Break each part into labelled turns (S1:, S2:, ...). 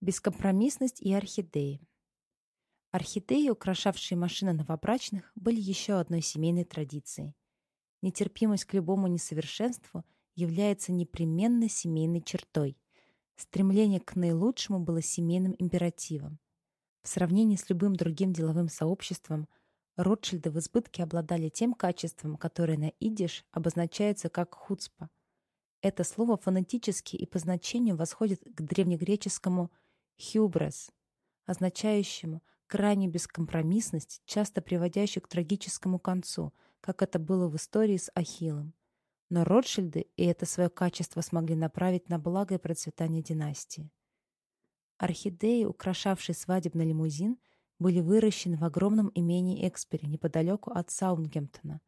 S1: Бескомпромиссность и орхидеи. Орхидеи, украшавшие машины новобрачных, были еще одной семейной традицией. Нетерпимость к любому несовершенству является непременной семейной чертой. Стремление к наилучшему было семейным императивом. В сравнении с любым другим деловым сообществом, Ротшильды в избытке обладали тем качеством, которое на идиш обозначается как хуцпа. Это слово фонетически и по значению восходит к древнегреческому «хюбрес», означающему крайнюю бескомпромиссность, часто приводящую к трагическому концу, как это было в истории с Ахиллом. Но Ротшильды и это свое качество смогли направить на благо и процветание династии. Орхидеи, украшавшие свадебный лимузин, были выращены в огромном имении Экспери неподалеку от Саундгемптона,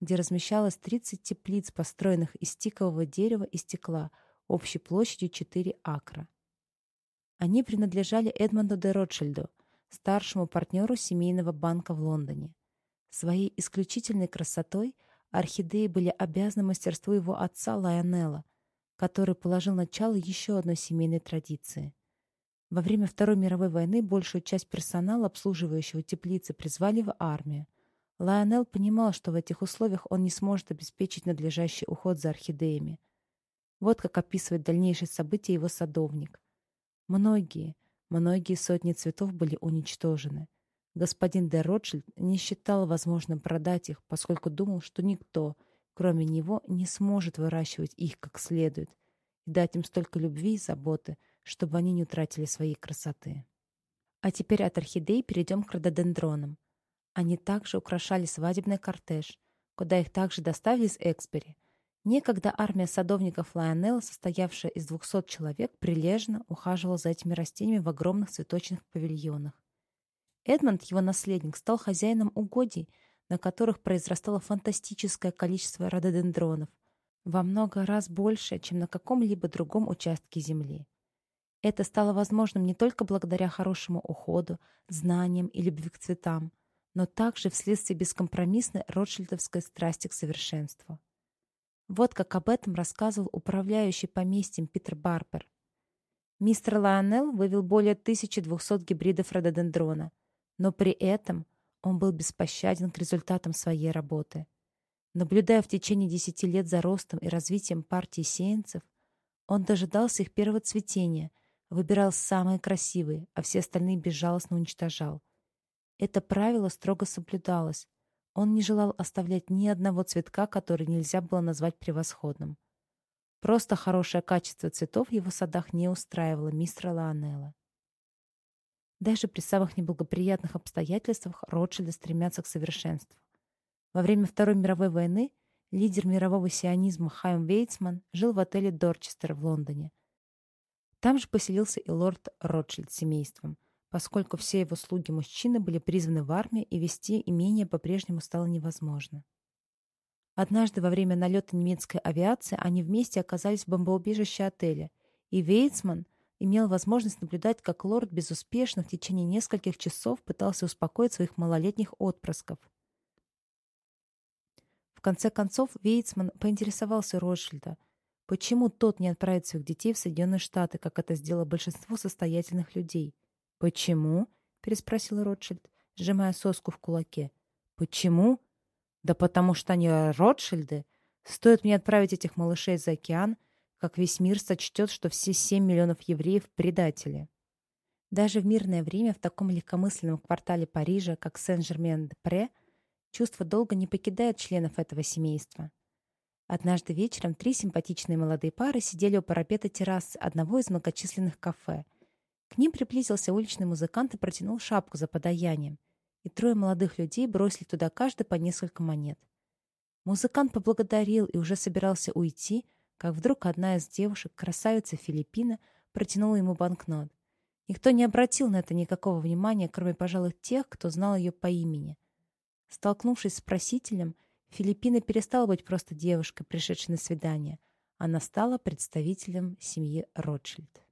S1: где размещалось 30 теплиц, построенных из тикового дерева и стекла, общей площадью 4 акра. Они принадлежали Эдмонду де Ротшильду, старшему партнеру семейного банка в Лондоне. Своей исключительной красотой орхидеи были обязаны мастерству его отца Лайонелла, который положил начало еще одной семейной традиции. Во время Второй мировой войны большую часть персонала, обслуживающего теплицы, призвали в армию. Лайонелл понимал, что в этих условиях он не сможет обеспечить надлежащий уход за орхидеями. Вот как описывает дальнейшие события его садовник. Многие, многие сотни цветов были уничтожены. Господин де Ротшильд не считал возможным продать их, поскольку думал, что никто, кроме него, не сможет выращивать их как следует и дать им столько любви и заботы, чтобы они не утратили своей красоты. А теперь от орхидей перейдем к рододендронам. Они также украшали свадебный кортеж, куда их также доставили из Экспери – Некогда армия садовников Лайонелла, состоявшая из 200 человек, прилежно ухаживала за этими растениями в огромных цветочных павильонах. Эдмонд, его наследник, стал хозяином угодий, на которых произрастало фантастическое количество рододендронов, во много раз больше, чем на каком-либо другом участке земли. Это стало возможным не только благодаря хорошему уходу, знаниям и любви к цветам, но также вследствие бескомпромиссной ротшильдовской страсти к совершенству. Вот как об этом рассказывал управляющий поместьем Питер Барбер. Мистер Лайонелл вывел более 1200 гибридов рододендрона, но при этом он был беспощаден к результатам своей работы. Наблюдая в течение 10 лет за ростом и развитием партии сеянцев, он дожидался их первого цветения, выбирал самые красивые, а все остальные безжалостно уничтожал. Это правило строго соблюдалось, он не желал оставлять ни одного цветка, который нельзя было назвать превосходным. Просто хорошее качество цветов в его садах не устраивало мистера Лаонелла. Даже при самых неблагоприятных обстоятельствах Ротшильды стремятся к совершенству. Во время Второй мировой войны лидер мирового сионизма Хайм Вейцман жил в отеле Дорчестер в Лондоне. Там же поселился и лорд Ротшильд с семейством – поскольку все его слуги-мужчины были призваны в армию, и вести имение по-прежнему стало невозможно. Однажды во время налета немецкой авиации они вместе оказались в бомбоубежище отеля, и Вейцман имел возможность наблюдать, как лорд безуспешно в течение нескольких часов пытался успокоить своих малолетних отпрысков. В конце концов, Вейцман поинтересовался Ротшильда, почему тот не отправит своих детей в Соединенные Штаты, как это сделало большинство состоятельных людей – «Почему?» — переспросил Ротшильд, сжимая соску в кулаке. «Почему?» «Да потому что они Ротшильды. Стоит мне отправить этих малышей за океан, как весь мир сочтет, что все семь миллионов евреев — предатели». Даже в мирное время в таком легкомысленном квартале Парижа, как Сен-Жермен-де-Пре, чувство долга не покидает членов этого семейства. Однажды вечером три симпатичные молодые пары сидели у парапета террасы одного из многочисленных кафе — к ним приблизился уличный музыкант и протянул шапку за подаянием, и трое молодых людей бросили туда каждый по несколько монет. Музыкант поблагодарил и уже собирался уйти, как вдруг одна из девушек, красавица Филиппина, протянула ему банкнот. Никто не обратил на это никакого внимания, кроме, пожалуй, тех, кто знал ее по имени. Столкнувшись с просителем, Филиппина перестала быть просто девушкой, пришедшей на свидание. Она стала представителем семьи Ротшильд.